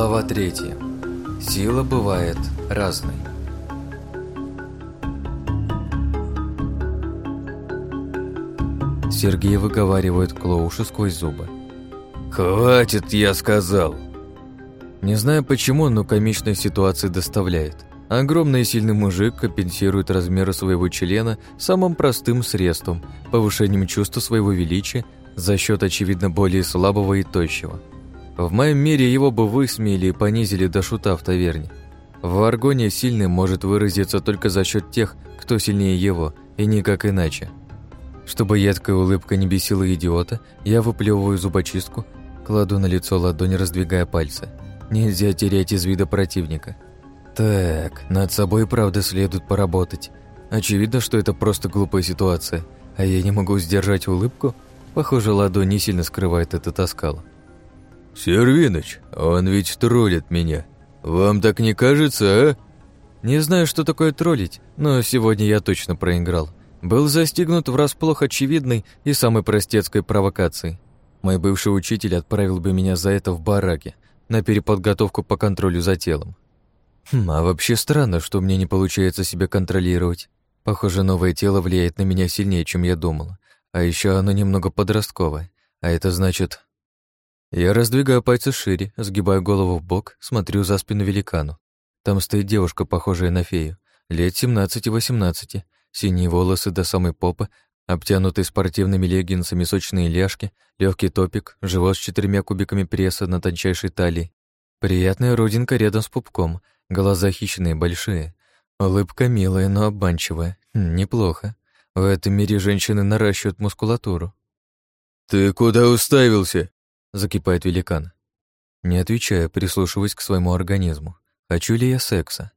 Глава третья. Сила бывает разной. Сергей выговаривает Клоушу сквозь зубы. «Хватит, я сказал!» Не знаю почему, но комичная ситуация доставляет. Огромный и сильный мужик компенсирует размеры своего члена самым простым средством – повышением чувства своего величия за счет, очевидно, более слабого и тощего. В моем мире его бы высмеяли и понизили до шута в таверне. В аргоне сильный может выразиться только за счет тех, кто сильнее его, и никак иначе. Чтобы едкая улыбка не бесила идиота, я выплевываю зубочистку, кладу на лицо ладонь, раздвигая пальцы. Нельзя терять из вида противника. Так, над собой правда следует поработать. Очевидно, что это просто глупая ситуация, а я не могу сдержать улыбку. Похоже, ладонь не сильно скрывает этот оскал. «Сервиныч, он ведь троллит меня. Вам так не кажется, а?» Не знаю, что такое троллить, но сегодня я точно проиграл. Был застигнут врасплох очевидной и самой простецкой провокацией. Мой бывший учитель отправил бы меня за это в бараке, на переподготовку по контролю за телом. Хм, а вообще странно, что мне не получается себя контролировать. Похоже, новое тело влияет на меня сильнее, чем я думала. А еще оно немного подростковое. А это значит... Я раздвигаю пальцы шире, сгибаю голову в бок, смотрю за спину великану. Там стоит девушка, похожая на фею, лет 17-18, синие волосы до самой попы, обтянутые спортивными леггинсами сочные ляжки, легкий топик, живот с четырьмя кубиками пресса на тончайшей талии. Приятная родинка рядом с пупком, глаза хищные, большие. Улыбка милая, но обманчивая. Хм, неплохо. В этом мире женщины наращивают мускулатуру. «Ты куда уставился?» — закипает великан. Не отвечаю, прислушиваясь к своему организму. Хочу ли я секса?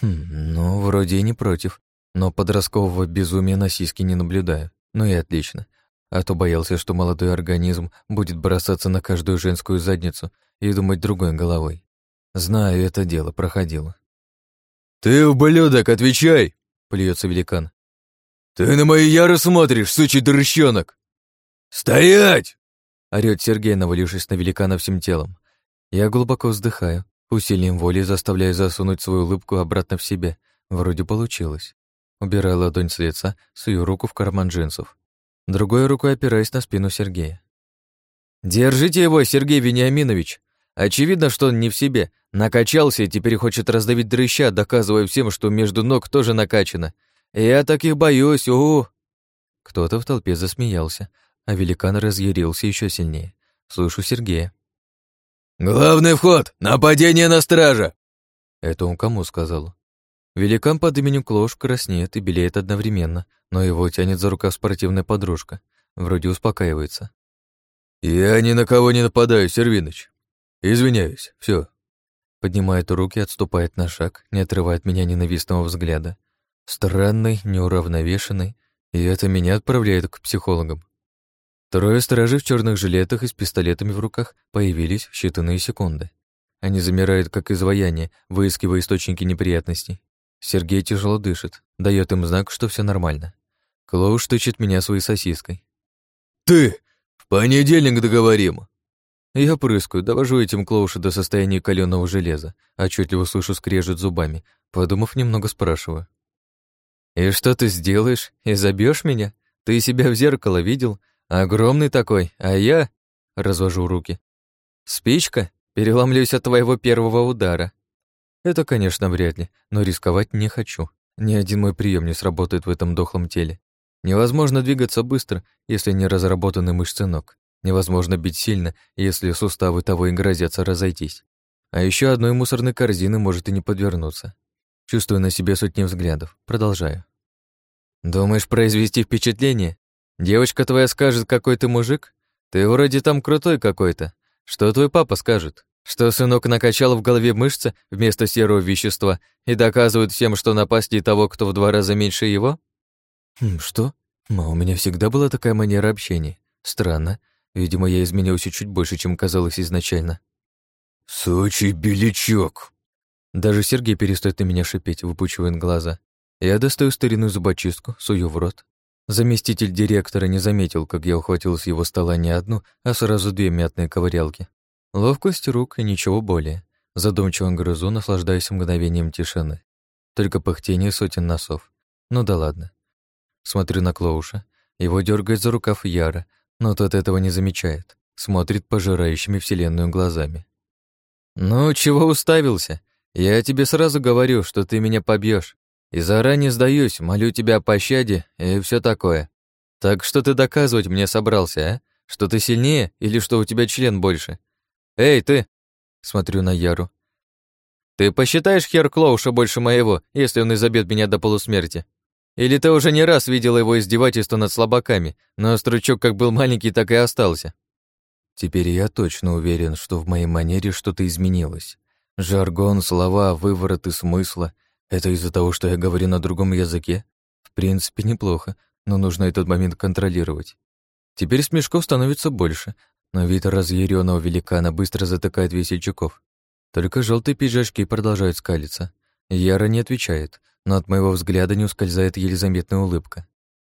Хм, ну, вроде и не против, но подросткового безумия на сиськи не наблюдаю. Ну и отлично. А то боялся, что молодой организм будет бросаться на каждую женскую задницу и думать другой головой. Знаю, это дело проходило. «Ты, ублюдок, отвечай!» — плюется великан. «Ты на мои яры смотришь, сучий дрыщенок!» «Стоять!» — орёт Сергей, навалившись на великана всем телом. Я глубоко вздыхаю, усилием воли заставляю засунуть свою улыбку обратно в себя. Вроде получилось. Убираю ладонь с лица, сую руку в карман джинсов. Другой рукой опираюсь на спину Сергея. «Держите его, Сергей Вениаминович! Очевидно, что он не в себе. Накачался и теперь хочет раздавить дрыща, доказывая всем, что между ног тоже накачано. Я таких боюсь, у, Кто-то в толпе засмеялся, а великан разъярился еще сильнее. Слышу Сергея. «Главный вход! Нападение на стража!» Это он кому сказал? Великан под именем Клош краснеет и белеет одновременно, но его тянет за рукав спортивная подружка. Вроде успокаивается. «Я ни на кого не нападаю, Сервиныч. Извиняюсь, все. Поднимает руки, отступает на шаг, не отрывает меня ненавистного взгляда. Странный, неуравновешенный, и это меня отправляет к психологам. Трое стражей в черных жилетах и с пистолетами в руках появились в считанные секунды. Они замирают, как изваяние, выискивая источники неприятностей. Сергей тяжело дышит, дает им знак, что все нормально. Клоуш тычет меня своей сосиской. «Ты! В понедельник договорим!» Я прыскаю, довожу этим Клоуша до состояния каленого железа, отчетливо слышу скрежет зубами, подумав, немного спрашиваю. «И что ты сделаешь? И забьешь меня? Ты себя в зеркало видел? Огромный такой, а я...» Развожу руки. «Спичка? Переломлюсь от твоего первого удара». Это, конечно, вряд ли, но рисковать не хочу. Ни один мой прием не сработает в этом дохлом теле. Невозможно двигаться быстро, если не разработаны мышцы ног. Невозможно бить сильно, если суставы того и грозятся разойтись. А еще одной мусорной корзины может и не подвернуться. Чувствую на себе сотни взглядов. Продолжаю. «Думаешь произвести впечатление? Девочка твоя скажет, какой ты мужик? Ты вроде там крутой какой-то. Что твой папа скажет? Что сынок накачал в голове мышцы вместо серого вещества и доказывает всем, что напасть того, кто в два раза меньше его? Хм, что? Но у меня всегда была такая манера общения. Странно. Видимо, я изменился чуть больше, чем казалось изначально. «Сучий белячок!» Даже Сергей перестает на меня шипеть, выпучивает глаза. Я достаю старинную зубочистку, сую в рот. Заместитель директора не заметил, как я ухватил с его стола не одну, а сразу две мятные ковырялки. Ловкость рук и ничего более. Задумчиво грызу, наслаждаясь мгновением тишины. Только пыхтение сотен носов. Ну да ладно. Смотрю на Клоуша. Его дергает за рукав Яра, но тот этого не замечает. Смотрит пожирающими вселенную глазами. «Ну, чего уставился? Я тебе сразу говорю, что ты меня побьешь. И заранее сдаюсь, молю тебя о пощаде и все такое. Так что ты доказывать мне собрался, а? Что ты сильнее или что у тебя член больше? Эй, ты!» Смотрю на Яру. «Ты посчитаешь хер Клоуша больше моего, если он изобьет меня до полусмерти? Или ты уже не раз видела его издевательство над слабаками, но стручок как был маленький, так и остался?» Теперь я точно уверен, что в моей манере что-то изменилось. Жаргон, слова, вывороты смысла — это из-за того, что я говорю на другом языке? В принципе, неплохо, но нужно этот момент контролировать. Теперь смешков становится больше, но вид разъяренного великана быстро затыкает весельчаков. Только желтые пиджачки продолжают скалиться. Яра не отвечает, но от моего взгляда не ускользает еле заметная улыбка.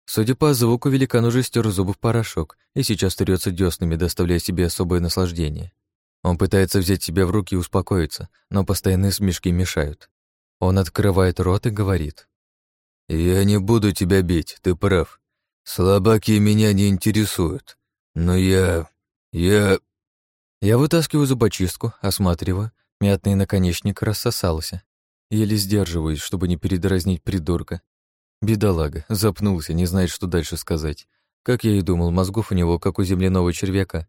Судя по звуку, великан уже стер зубы в порошок и сейчас трется дёснами, доставляя себе особое наслаждение. Он пытается взять себя в руки и успокоиться, но постоянные смешки мешают. Он открывает рот и говорит. «Я не буду тебя бить, ты прав. Слабаки меня не интересуют. Но я... я...» Я вытаскиваю зубочистку, осматриваю. Мятный наконечник рассосался. Еле сдерживаюсь, чтобы не передразнить придурка, Бедолага, запнулся, не знает, что дальше сказать. Как я и думал, мозгов у него, как у земляного червяка.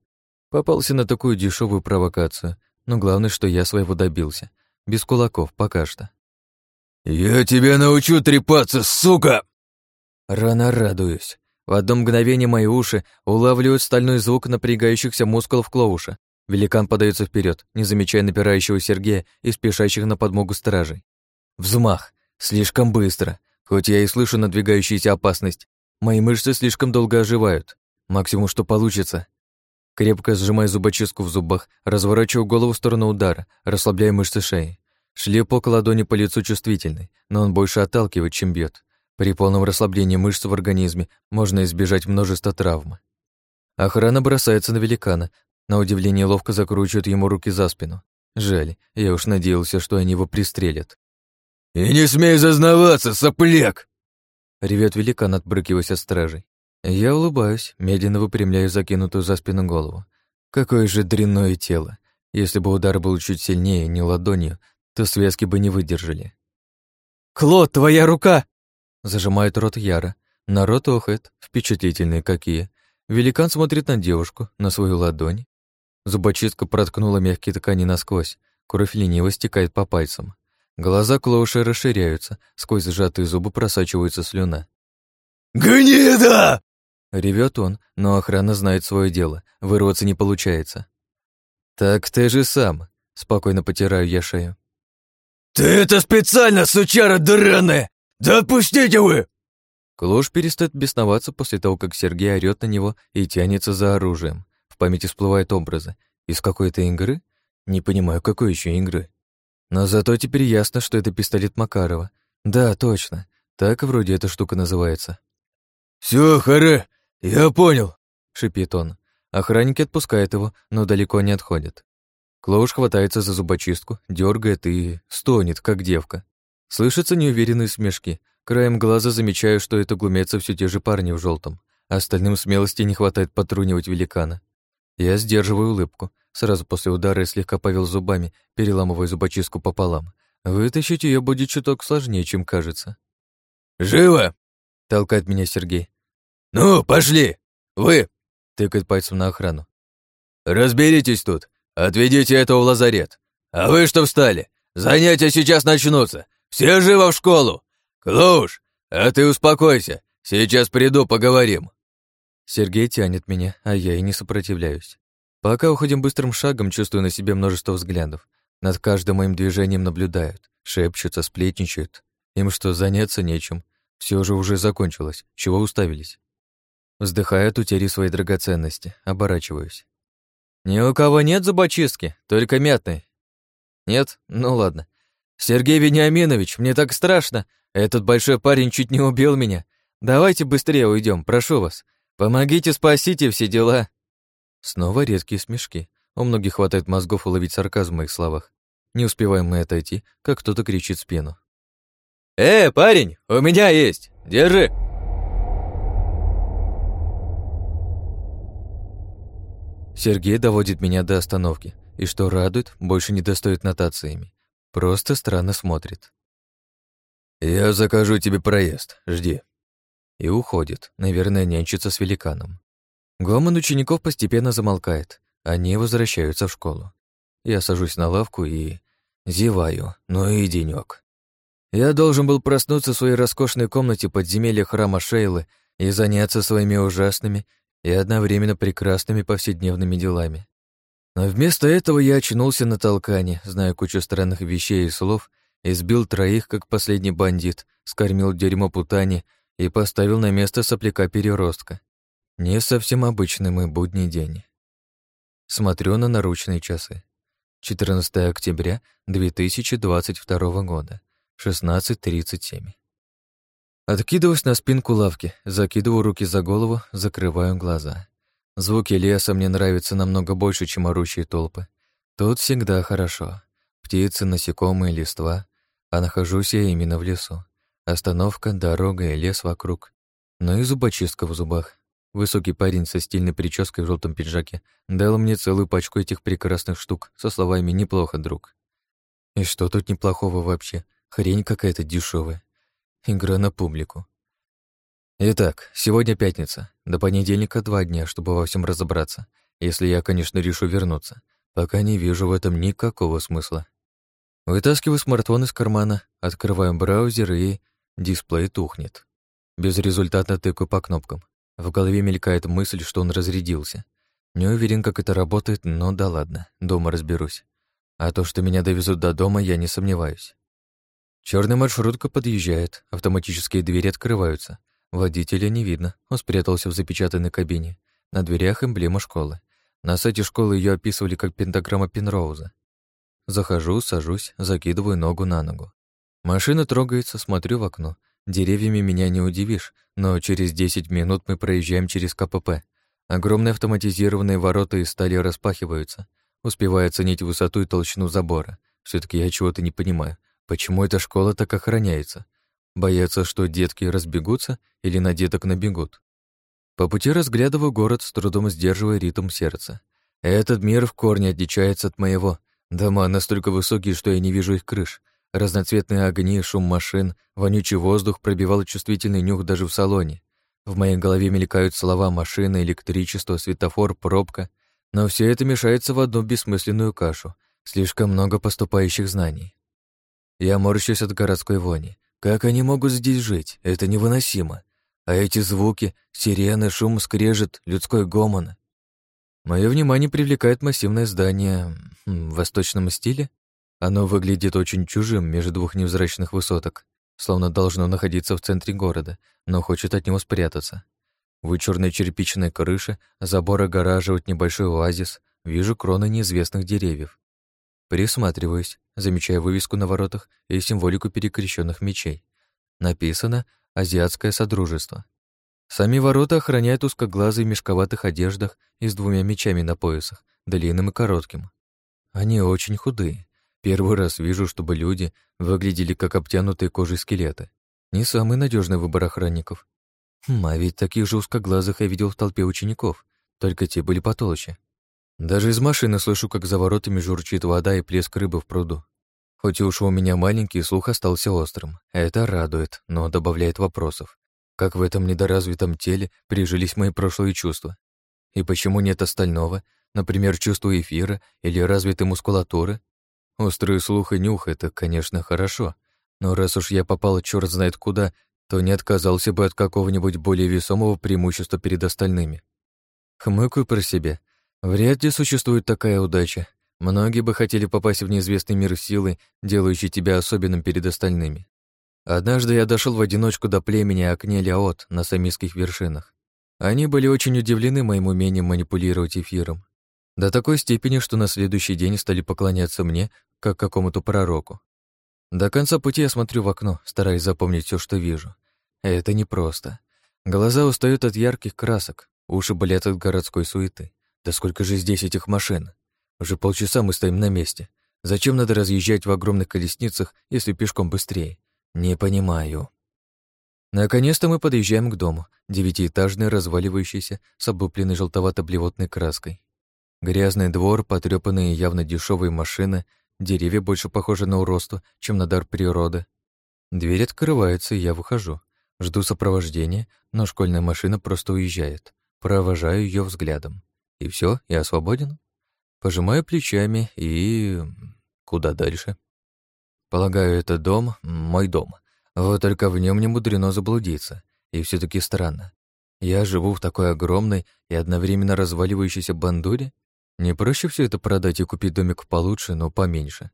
Попался на такую дешевую провокацию, но главное, что я своего добился. Без кулаков, пока что. «Я тебя научу трепаться, сука!» Рано радуюсь. В одно мгновение мои уши улавливают стальной звук напрягающихся мускулов Клоуша. Великан подается вперед, не замечая напирающего Сергея и спешащих на подмогу стражей. Взмах. Слишком быстро. Хоть я и слышу надвигающуюся опасность, мои мышцы слишком долго оживают. Максимум, что получится. Крепко сжимая зубочистку в зубах, разворачиваю голову в сторону удара, расслабляя мышцы шеи. Шлепок ладони по лицу чувствительный, но он больше отталкивает, чем бьет. При полном расслаблении мышц в организме можно избежать множества травм. Охрана бросается на великана, на удивление ловко закручивает ему руки за спину. Жаль, я уж надеялся, что они его пристрелят. «И не смей зазнаваться, сопляк!» Ревет великан, отбрыкиваясь от стражей. Я улыбаюсь, медленно выпрямляю закинутую за спину голову. Какое же дрянное тело. Если бы удар был чуть сильнее, не ладонью, то связки бы не выдержали. «Клод, твоя рука!» Зажимает рот Яра. Народ охает, впечатлительные какие. Великан смотрит на девушку, на свою ладонь. Зубочистка проткнула мягкие ткани насквозь. Кровь лениво стекает по пальцам. Глаза Клоуша расширяются, сквозь сжатые зубы просачивается слюна. «Гнида!» Ревет он, но охрана знает свое дело, вырваться не получается. «Так ты же сам», — спокойно потираю я шею. «Ты это специально, сучара драная! Да отпустите вы!» Клоуш перестает бесноваться после того, как Сергей орёт на него и тянется за оружием. В памяти всплывают образы. Из какой-то игры? Не понимаю, какой еще игры. Но зато теперь ясно, что это пистолет Макарова. Да, точно. Так вроде эта штука называется. Все, харе, я понял», — шипит он. Охранники отпускают его, но далеко не отходят. Клоуш хватается за зубочистку, дергает и стонет, как девка. Слышатся неуверенные смешки. Краем глаза замечаю, что это глумятся все те же парни в желтом. Остальным смелости не хватает потрунивать великана. Я сдерживаю улыбку. Сразу после удара я слегка повел зубами, переламывая зубочистку пополам. Вытащить ее будет чуток сложнее, чем кажется. «Живо!» — толкает меня Сергей. «Ну, пошли! Вы!» — тыкает пальцем на охрану. «Разберитесь тут, отведите этого в лазарет. А вы что встали? Занятия сейчас начнутся. Все живо в школу! Клуш, а ты успокойся, сейчас приду, поговорим». Сергей тянет меня, а я и не сопротивляюсь. Пока уходим быстрым шагом, чувствую на себе множество взглядов. Над каждым моим движением наблюдают, шепчутся, сплетничают. Им что, заняться нечем? Все же уже закончилось. Чего уставились? Вздыхаю от утери своей драгоценности, оборачиваюсь. «Ни у кого нет зубочистки, только мятной». «Нет? Ну ладно. Сергей Вениаминович, мне так страшно. Этот большой парень чуть не убил меня. Давайте быстрее уйдем, прошу вас. «Помогите, спасите, все дела!» Снова редкие смешки. У многих хватает мозгов уловить сарказм в моих словах. Не успеваем мы отойти, как кто-то кричит в спину. «Э, парень, у меня есть! Держи!» Сергей доводит меня до остановки, и что радует, больше не достает нотациями. Просто странно смотрит. «Я закажу тебе проезд, жди». И уходит, наверное, нянчится с великаном. Гомон учеников постепенно замолкает, они возвращаются в школу. Я сажусь на лавку и... зеваю, ну и денёк. Я должен был проснуться в своей роскошной комнате подземелья храма Шейлы и заняться своими ужасными и одновременно прекрасными повседневными делами. Но вместо этого я очнулся на толкане, зная кучу странных вещей и слов, избил троих, как последний бандит, скормил дерьмо путани и поставил на место сопляка-переростка. Не совсем обычный мой будний день. Смотрю на наручные часы. 14 октября 2022 года, 16.37. Откидываюсь на спинку лавки, закидываю руки за голову, закрываю глаза. Звуки леса мне нравятся намного больше, чем орущие толпы. Тут всегда хорошо. Птицы, насекомые, листва. А нахожусь я именно в лесу. Остановка, дорога и лес вокруг. Ну и зубочистка в зубах. Высокий парень со стильной прической в желтом пиджаке дал мне целую пачку этих прекрасных штук со словами «неплохо, друг». И что тут неплохого вообще? Хрень какая-то дешевая. Игра на публику. Итак, сегодня пятница. До понедельника два дня, чтобы во всем разобраться. Если я, конечно, решу вернуться. Пока не вижу в этом никакого смысла. Вытаскиваю смартфон из кармана, открываю браузер и... Дисплей тухнет. Безрезультатно тыкаю по кнопкам. В голове мелькает мысль, что он разрядился. Не уверен, как это работает, но да ладно, дома разберусь. А то, что меня довезут до дома, я не сомневаюсь. Черная маршрутка подъезжает, автоматические двери открываются. Водителя не видно, он спрятался в запечатанной кабине. На дверях эмблема школы. На сайте школы ее описывали как пентаграмма Пенроуза. Захожу, сажусь, закидываю ногу на ногу. Машина трогается, смотрю в окно. Деревьями меня не удивишь, но через 10 минут мы проезжаем через КПП. Огромные автоматизированные ворота из стали распахиваются. Успеваю оценить высоту и толщину забора. все таки я чего-то не понимаю. Почему эта школа так охраняется? Боятся, что детки разбегутся или на деток набегут. По пути разглядываю город, с трудом сдерживая ритм сердца. Этот мир в корне отличается от моего. Дома настолько высокие, что я не вижу их крыш. Разноцветные огни, шум машин, вонючий воздух пробивал чувствительный нюх даже в салоне. В моей голове мелькают слова «машина», «электричество», «светофор», «пробка». Но все это мешается в одну бессмысленную кашу. Слишком много поступающих знаний. Я морщусь от городской вони. Как они могут здесь жить? Это невыносимо. А эти звуки, сирены, шум, скрежет, людской гомон. Мое внимание привлекает массивное здание в восточном стиле. Оно выглядит очень чужим между двух невзрачных высоток, словно должно находиться в центре города, но хочет от него спрятаться. Вычурная черепичная крыша, забор огораживает небольшой оазис, вижу кроны неизвестных деревьев. Присматриваюсь, замечая вывеску на воротах и символику перекрещенных мечей. Написано «Азиатское Содружество». Сами ворота охраняют узкоглазые в мешковатых одеждах и с двумя мечами на поясах, длинным и коротким. Они очень худые. Первый раз вижу, чтобы люди выглядели как обтянутые кожей скелеты. Не самый надежный выбор охранников. Хм, а ведь таких же узкоглазых я видел в толпе учеников, только те были потолще. Даже из машины слышу, как за воротами журчит вода и плеск рыбы в пруду. Хоть уж у меня маленький, слух остался острым. Это радует, но добавляет вопросов. Как в этом недоразвитом теле прижились мои прошлые чувства? И почему нет остального, например, чувства эфира или развитой мускулатуры? Острый слух и нюх — это, конечно, хорошо, но раз уж я попал черт знает куда, то не отказался бы от какого-нибудь более весомого преимущества перед остальными. Хмыкаю про себя, Вряд ли существует такая удача. Многие бы хотели попасть в неизвестный мир силы, делающий тебя особенным перед остальными. Однажды я дошел в одиночку до племени Акнеляот на самийских вершинах. Они были очень удивлены моим умением манипулировать эфиром. До такой степени, что на следующий день стали поклоняться мне, как какому-то пророку. До конца пути я смотрю в окно, стараясь запомнить все, что вижу. Это непросто. Глаза устают от ярких красок, уши болят от городской суеты. Да сколько же здесь этих машин? Уже полчаса мы стоим на месте. Зачем надо разъезжать в огромных колесницах, если пешком быстрее? Не понимаю. Наконец-то мы подъезжаем к дому, девятиэтажный, разваливающийся, с облупленной желтовато-блевотной краской. Грязный двор, потрёпанные явно дешевые машины, деревья больше похожи на уродство, чем на дар природы. Дверь открывается, и я выхожу. Жду сопровождения, но школьная машина просто уезжает. Провожаю ее взглядом. И все, я свободен. Пожимаю плечами и... Куда дальше? Полагаю, это дом, мой дом. Вот только в нем не мудрено заблудиться. И все таки странно. Я живу в такой огромной и одновременно разваливающейся бандуре? Не проще все это продать и купить домик получше, но поменьше.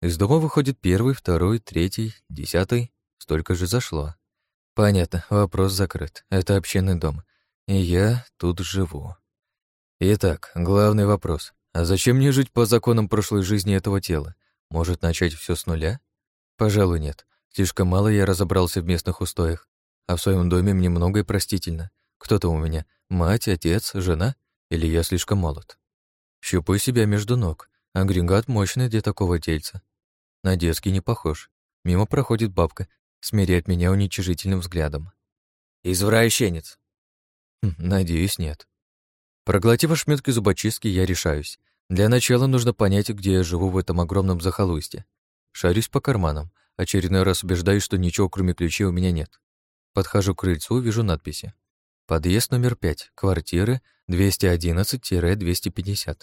Из дома выходит первый, второй, третий, десятый. Столько же зашло. Понятно, вопрос закрыт. Это общинный дом. И я тут живу. Итак, главный вопрос. А зачем мне жить по законам прошлой жизни этого тела? Может, начать все с нуля? Пожалуй, нет. Слишком мало я разобрался в местных устоях. А в своем доме мне многое простительно. Кто-то у меня мать, отец, жена? Или я слишком молод? Щупаю себя между ног. Агрегат мощный для такого тельца. На детский не похож. Мимо проходит бабка, смиряет меня уничижительным взглядом. «Извращенец!» хм, Надеюсь, нет. Проглотив ошметки зубочистки, я решаюсь. Для начала нужно понять, где я живу в этом огромном захолустье. Шарюсь по карманам, очередной раз убеждаюсь, что ничего кроме ключей у меня нет. Подхожу к крыльцу, вижу надписи. Подъезд номер 5, квартиры 211-250.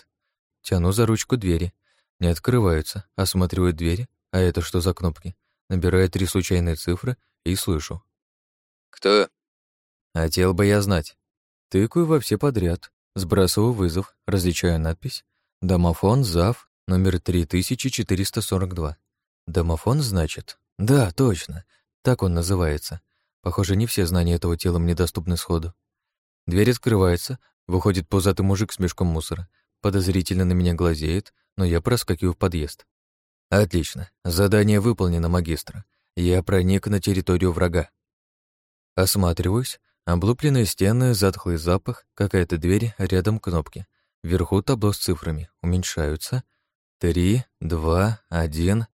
Тяну за ручку двери. Не открываются, осматриваю двери. А это что за кнопки? Набираю три случайные цифры и слышу. «Кто?» Хотел бы я знать. Тыкаю во все подряд, сбрасываю вызов, различаю надпись. Домофон ЗАВ номер 3442. Домофон, значит? Да, точно. Так он называется. Похоже, не все знания этого тела мне доступны сходу. Дверь открывается, выходит пузатый мужик с мешком мусора. Подозрительно на меня глазеет, но я проскакиваю в подъезд. Отлично. Задание выполнено, магистра. Я проник на территорию врага. Осматриваюсь. Облупленные стены, затхлый запах, какая-то дверь, рядом кнопки. Вверху табло с цифрами. Уменьшаются. Три, два, один.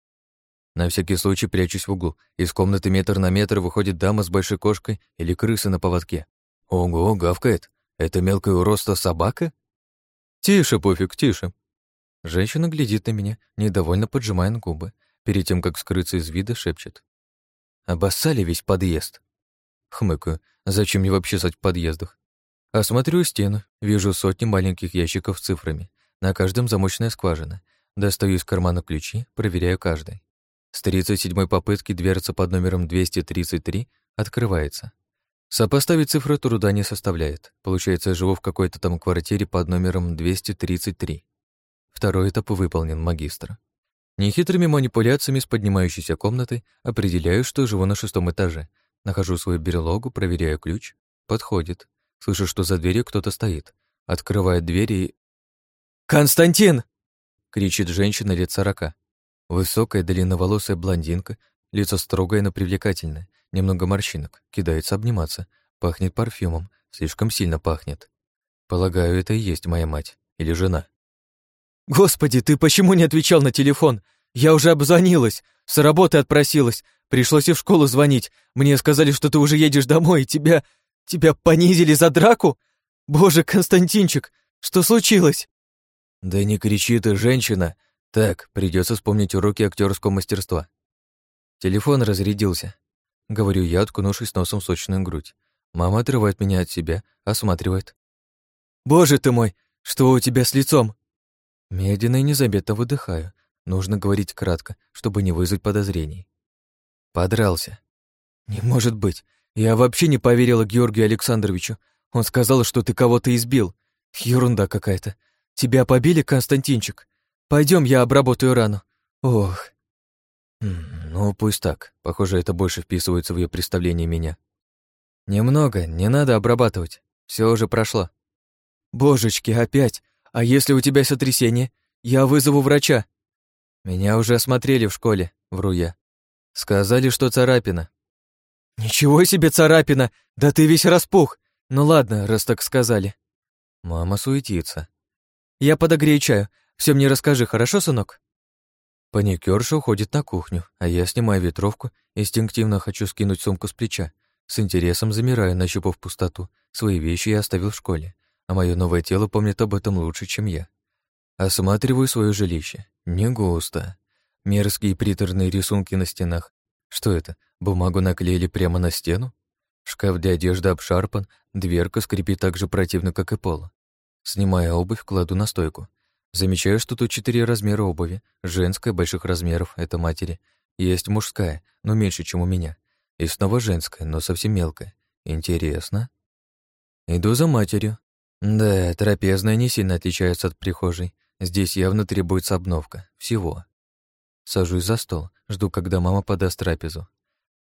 На всякий случай прячусь в углу. Из комнаты метр на метр выходит дама с большой кошкой или крыса на поводке. Ого, гавкает. Это мелкая уродство собака? Тише, пофиг, тише. Женщина глядит на меня, недовольно поджимая губы. Перед тем, как скрыться из вида, шепчет. «Обоссали весь подъезд». Хмыкаю. Зачем мне вообще сать в подъездах? Осмотрю стену, вижу сотни маленьких ящиков с цифрами. На каждом замочная скважина. Достаю из кармана ключи, проверяю каждый. С 37-й попытки дверца под номером 233 открывается. Сопоставить цифры труда не составляет. Получается, я живу в какой-то там квартире под номером 233. Второй этап выполнен, магистр. Нехитрыми манипуляциями с поднимающейся комнаты определяю, что живу на шестом этаже. Нахожу свою берлогу, проверяю ключ. Подходит. Слышу, что за дверью кто-то стоит. Открывает дверь и... «Константин!» — кричит женщина лет сорока. Высокая, длинноволосая блондинка, лицо строгое, но привлекательное, немного морщинок, кидается обниматься, пахнет парфюмом, слишком сильно пахнет. Полагаю, это и есть моя мать или жена. «Господи, ты почему не отвечал на телефон? Я уже обзвонилась, с работы отпросилась, пришлось и в школу звонить. Мне сказали, что ты уже едешь домой, и тебя... тебя понизили за драку? Боже, Константинчик, что случилось?» «Да не кричи ты, женщина. Так, придется вспомнить уроки актерского мастерства». Телефон разрядился. Говорю я, откунувшись носом в сочную грудь. Мама отрывает меня от себя, осматривает. «Боже ты мой, что у тебя с лицом?» Медленно и незаметно выдыхаю. Нужно говорить кратко, чтобы не вызвать подозрений. Подрался. Не может быть. Я вообще не поверила Георгию Александровичу. Он сказал, что ты кого-то избил. Ерунда какая-то. Тебя побили, Константинчик? Пойдем, я обработаю рану. Ох. Ну, пусть так. Похоже, это больше вписывается в ее представление меня. Немного, не надо обрабатывать. Все уже прошло. Божечки, опять. А если у тебя сотрясение? Я вызову врача. Меня уже осмотрели в школе, вру я. Сказали, что царапина. Ничего себе царапина! Да ты весь распух. Ну ладно, раз так сказали. Мама суетится. Я подогрею чаю. Все мне расскажи, хорошо, сынок? Паникерша уходит на кухню, а я снимаю ветровку, инстинктивно хочу скинуть сумку с плеча. С интересом замираю, нащупав пустоту. Свои вещи я оставил в школе, а мое новое тело помнит об этом лучше, чем я. Осматриваю свое жилище. Не густо. Мерзкие приторные рисунки на стенах. Что это, бумагу наклеили прямо на стену? Шкаф для одежды обшарпан, дверка скрипит так же противно, как и пол. Снимая обувь, кладу на стойку. Замечаю, что тут четыре размера обуви. Женская больших размеров — это матери. Есть мужская, но меньше, чем у меня. И снова женская, но совсем мелкая. Интересно. Иду за матерью. Да, трапезная не сильно отличается от прихожей. Здесь явно требуется обновка. Всего. Сажусь за стол, жду, когда мама подаст трапезу.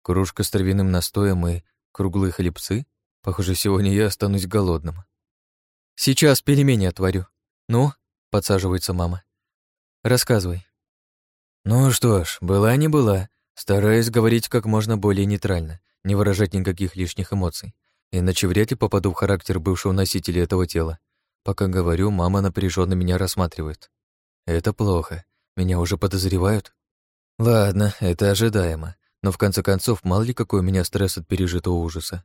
Кружка с травяным настоем и круглые хлебцы. Похоже, сегодня я останусь голодным. Сейчас пельмени отварю. Ну, подсаживается мама. Рассказывай. Ну что ж, была не была. Стараюсь говорить как можно более нейтрально, не выражать никаких лишних эмоций. Иначе вряд ли попаду в характер бывшего носителя этого тела. Пока говорю, мама напряженно меня рассматривает. Это плохо. Меня уже подозревают. Ладно, это ожидаемо. Но в конце концов, мало ли какой у меня стресс от пережитого ужаса.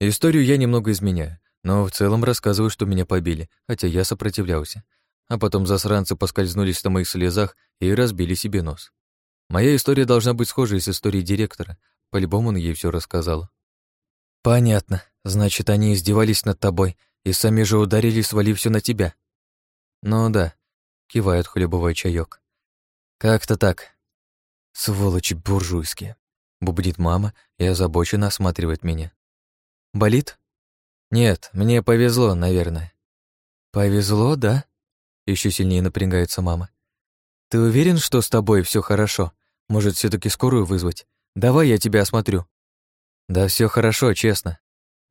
Историю я немного изменяю, но в целом рассказываю, что меня побили, хотя я сопротивлялся а потом засранцы поскользнулись на моих слезах и разбили себе нос. Моя история должна быть схожей с историей директора, по-любому он ей все рассказал. «Понятно. Значит, они издевались над тобой и сами же ударили, свалив все на тебя». «Ну да», — кивает хлебовой чаек. «Как-то так». «Сволочи буржуйские», — бубнит мама и озабоченно осматривает меня. «Болит?» «Нет, мне повезло, наверное». «Повезло, да?» Еще сильнее напрягается мама. Ты уверен, что с тобой все хорошо? Может, все таки скорую вызвать? Давай я тебя осмотрю. Да все хорошо, честно.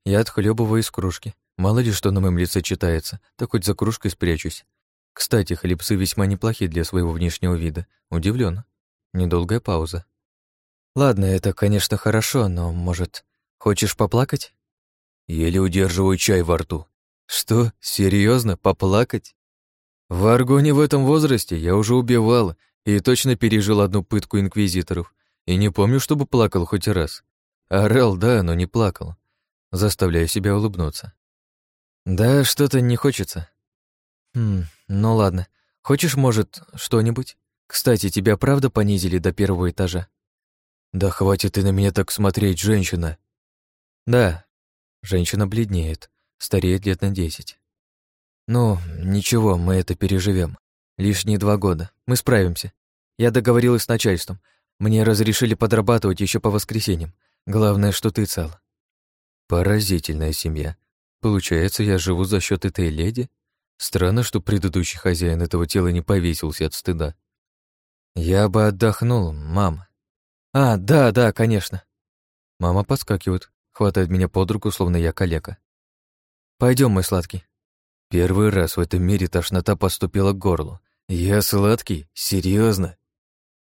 Я отхлебываю из кружки. Мало ли что на моем лице читается, так хоть за кружкой спрячусь. Кстати, хлебцы весьма неплохи для своего внешнего вида. Удивлен. Недолгая пауза. Ладно, это, конечно, хорошо, но, может, хочешь поплакать? Еле удерживаю чай во рту. Что, серьезно, поплакать? В Аргоне в этом возрасте я уже убивал и точно пережил одну пытку инквизиторов, и не помню, чтобы плакал хоть раз. Орал, да, но не плакал. Заставляю себя улыбнуться. Да, что-то не хочется. Хм, ну ладно. Хочешь, может, что-нибудь? Кстати, тебя правда понизили до первого этажа? Да хватит ты на меня так смотреть, женщина. Да. Женщина бледнеет, стареет лет на десять. «Ну, ничего, мы это переживем. Лишние два года. Мы справимся. Я договорилась с начальством. Мне разрешили подрабатывать еще по воскресеньям. Главное, что ты цел». Поразительная семья. Получается, я живу за счет этой леди? Странно, что предыдущий хозяин этого тела не повесился от стыда. Я бы отдохнул, мам. А, да, да, конечно. Мама подскакивает, хватает меня под руку, словно я калека. Пойдем, мой сладкий. Первый раз в этом мире тошнота поступила к горлу. Я сладкий? Серьезно?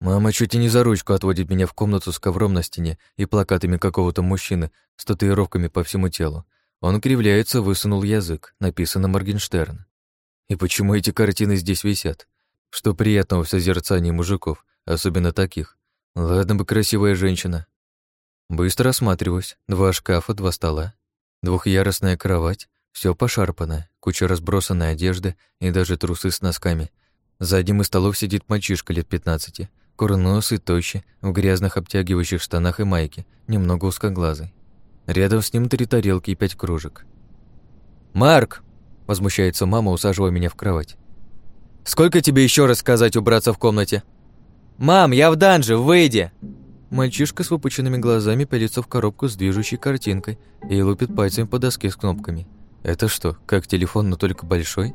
Мама чуть и не за ручку отводит меня в комнату с ковром на стене и плакатами какого-то мужчины с татуировками по всему телу. Он кривляется, высунул язык, написано «Моргенштерн». И почему эти картины здесь висят? Что приятного в созерцании мужиков, особенно таких? Ладно бы красивая женщина. Быстро осматриваюсь. Два шкафа, два стола, двухъярусная кровать, все пошарпано, куча разбросанной одежды и даже трусы с носками. За одним из столов сидит мальчишка лет 15, курносый, тощий, в грязных обтягивающих штанах и майке, немного узкоглазый. Рядом с ним три тарелки и пять кружек. «Марк!» – возмущается мама, усаживая меня в кровать. «Сколько тебе еще раз сказать убраться в комнате?» «Мам, я в данже, выйди!» Мальчишка с выпученными глазами пялится в коробку с движущей картинкой и лупит пальцами по доске с кнопками – это что, как телефон, но только большой?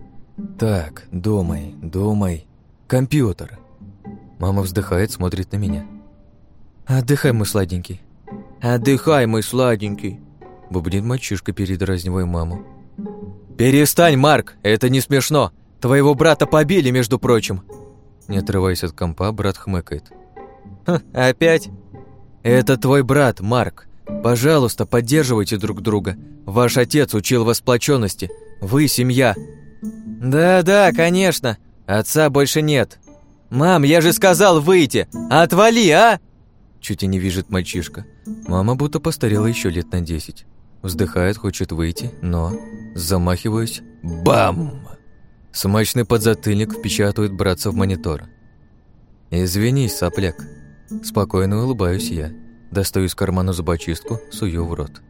Так, думай, думай. Компьютер. Мама вздыхает, смотрит на меня. Отдыхай, мой сладенький. Отдыхай, мой сладенький. Бубнит мальчишка, передразнивая маму. «Перестань, Марк, это не смешно. Твоего брата побили, между прочим». Не отрываясь от компа, брат хмыкает. «Ха, опять?» «Это твой брат, Марк. Пожалуйста, поддерживайте друг друга. Ваш отец учил вас сплоченности. Вы семья. Да-да, конечно. Отца больше нет. «Мам, я же сказал выйти! Отвали, а!» Чуть и не вижит мальчишка. Мама будто постарела еще лет на десять. Вздыхает, хочет выйти, но... Замахиваюсь. Бам! Смачный подзатыльник впечатывает братца в монитор. «Извинись, сопляк». Спокойно улыбаюсь я. Достаю из кармана зубочистку, сую в рот.